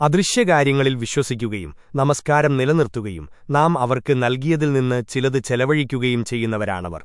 അദൃശ്യകാര്യങ്ങളിൽ വിശ്വസിക്കുകയും നമസ്കാരം നിലനിർത്തുകയും നാം അവർക്ക് നൽകിയതിൽ നിന്ന് ചിലത് ചെലവഴിക്കുകയും ചെയ്യുന്നവരാണവർ.